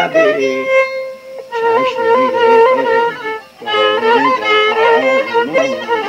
saber. Já estou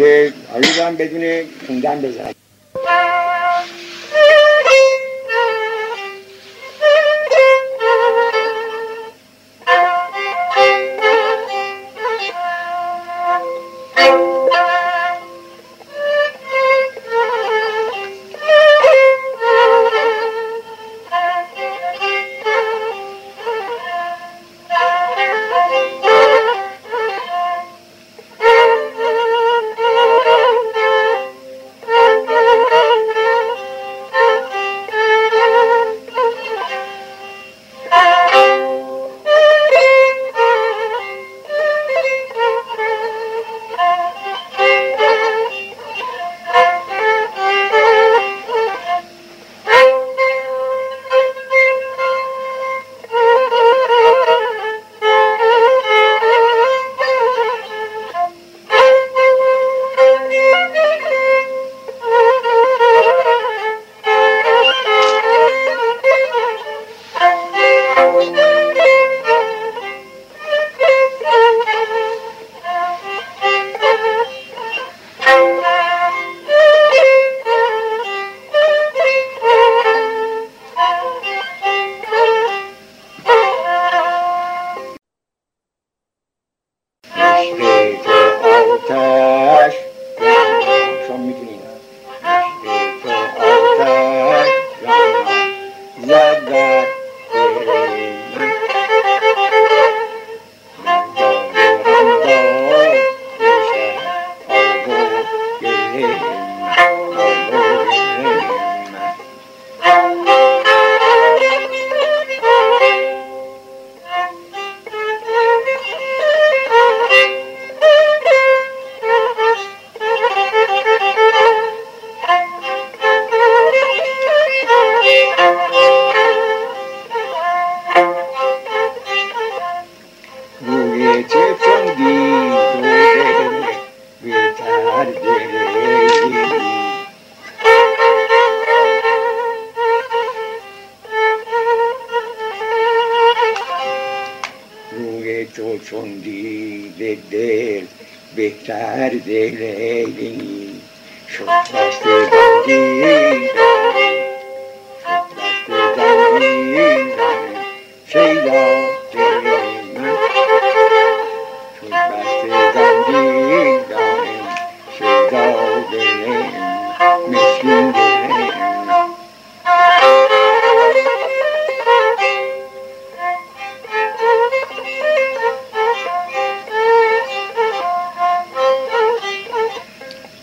이게 알리반 배준의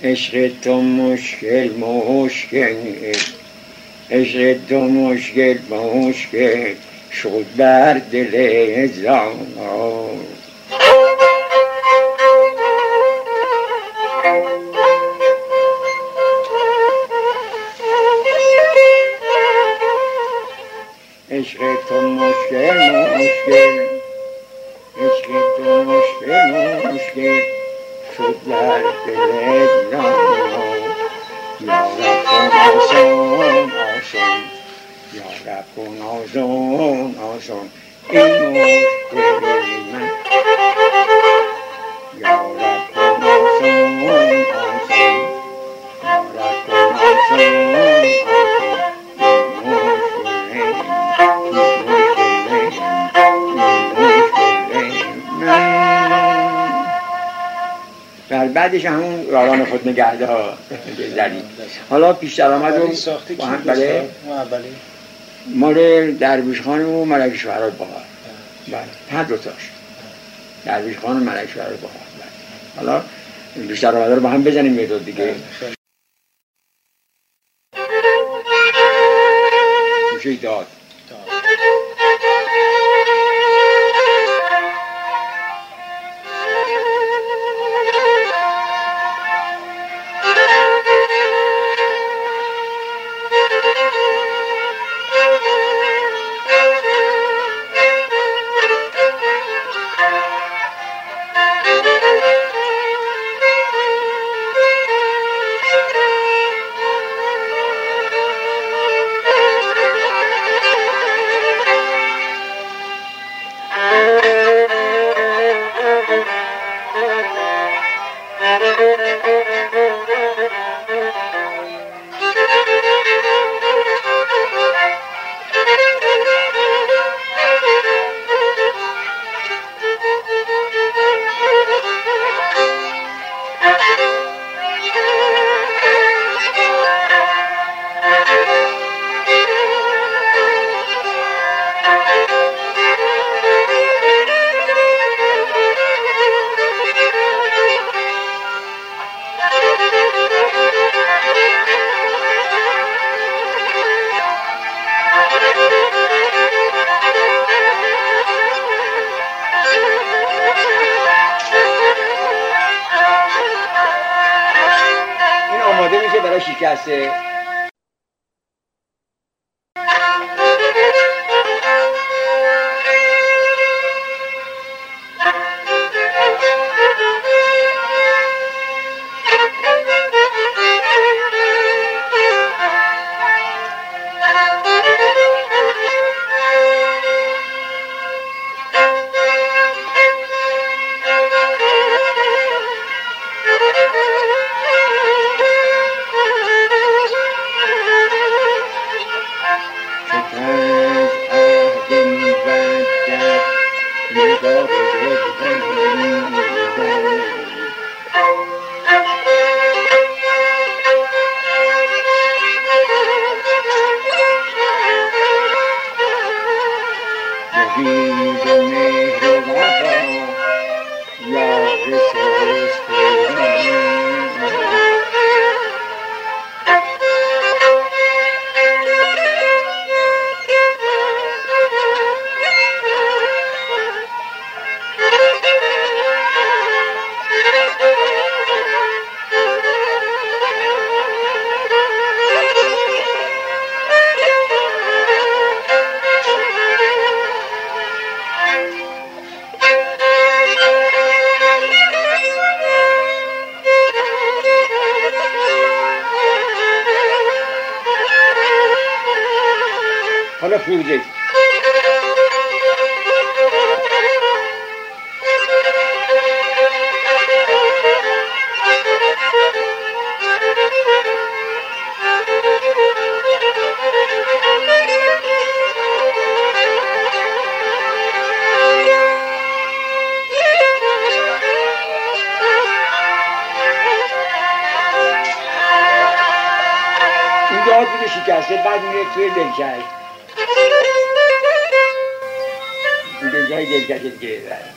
عشق تو مشکل مشکل. عشق تو مشکل مشکل. شد بر دل زمان بعدش همون یاران خود نگهده ها زدیم حالا پیش درآمد رو با هم بله. مال درویش خان و ملک شهرال بهار. بله. هر دوتاش درویش خان و ملک شهرال بهار. بله. حالا پیش درآمد رو با هم بزنیم یه دو دیگه. بله،. میشه داد. You got it. dai dai dai dai dai dai dai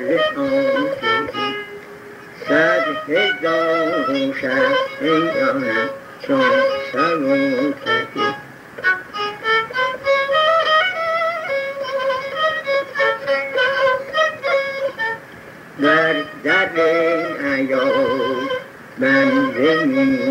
آن صد چون سر در در ایام من زمین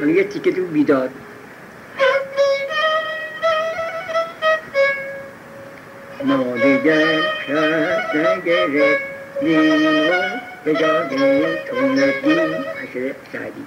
یه تیکه تو بیداد ما دیگر شد نگرفت نیمو به جاده تو ندیم سعدی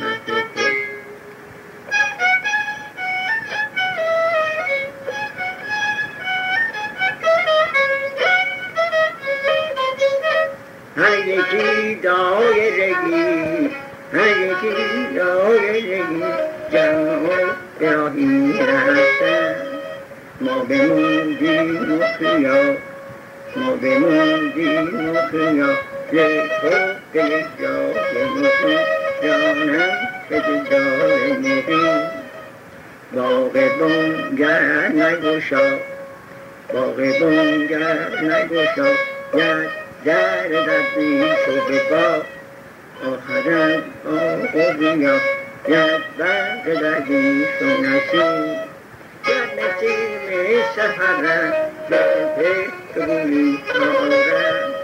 خیا لیتو دل جای مخی جانم که جای مخی باغ بونگر نگوشا باغ بونگر نگوشا ید در دردی شده با آخرم آقا بیا ید بعد دردی شنسی ید نسیم سحرم به بوی آرم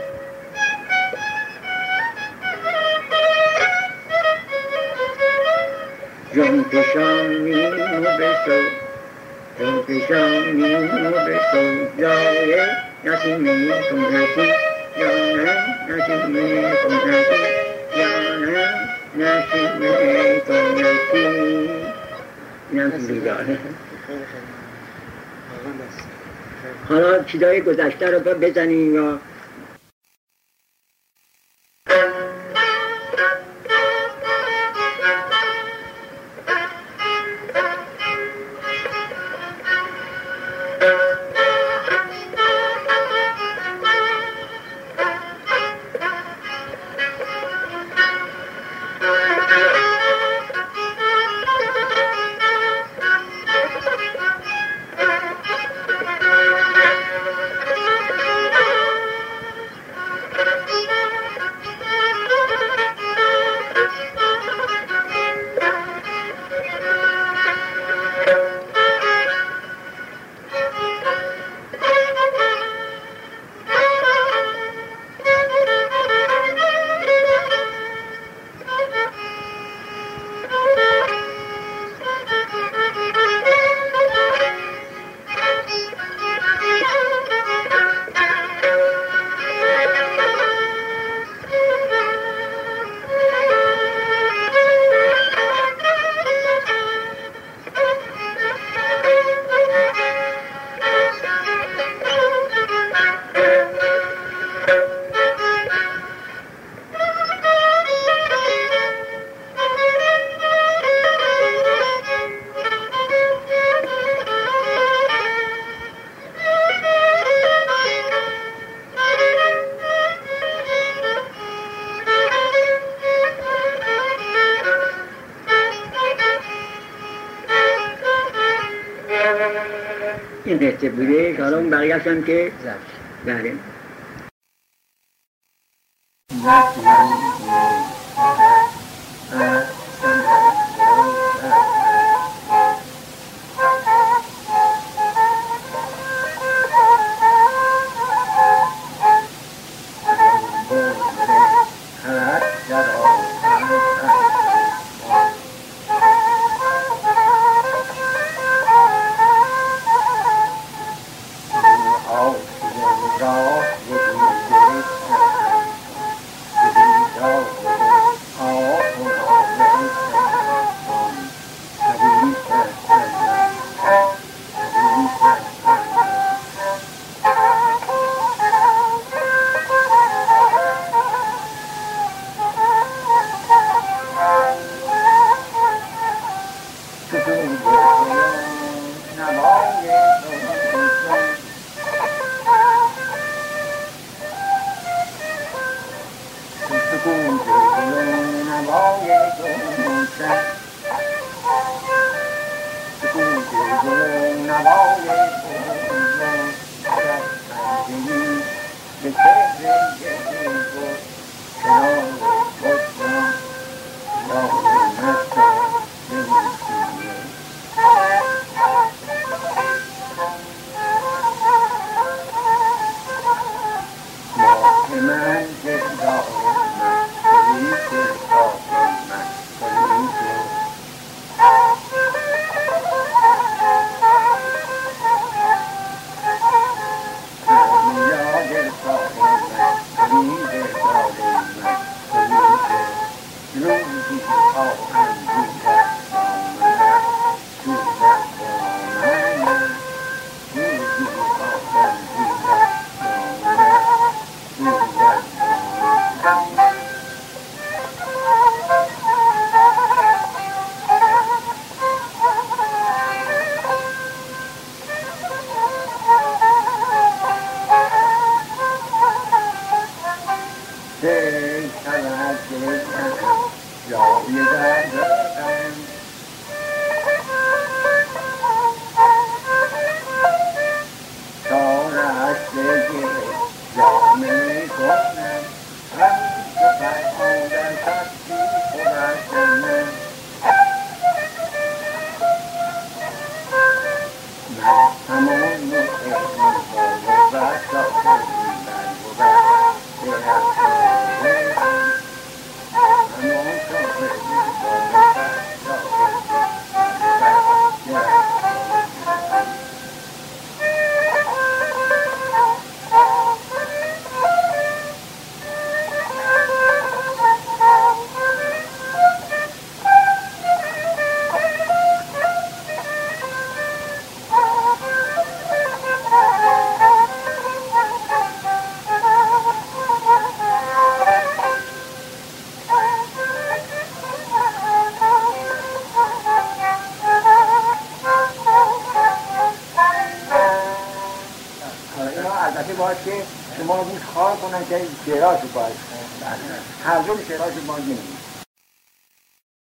جان پیشانی و بسو جان پیشانی و بسو جای نسیمی تو نسی جانم نسیمی تو نسی جانم نسیمی تو نسی نسی جانم حالا چیزای گذشته رو بزنیم یا C'est pour dire, barrière 5K. هم که بله شما بود کنن که شعراشو باید هر دو شعراشو نمیدیم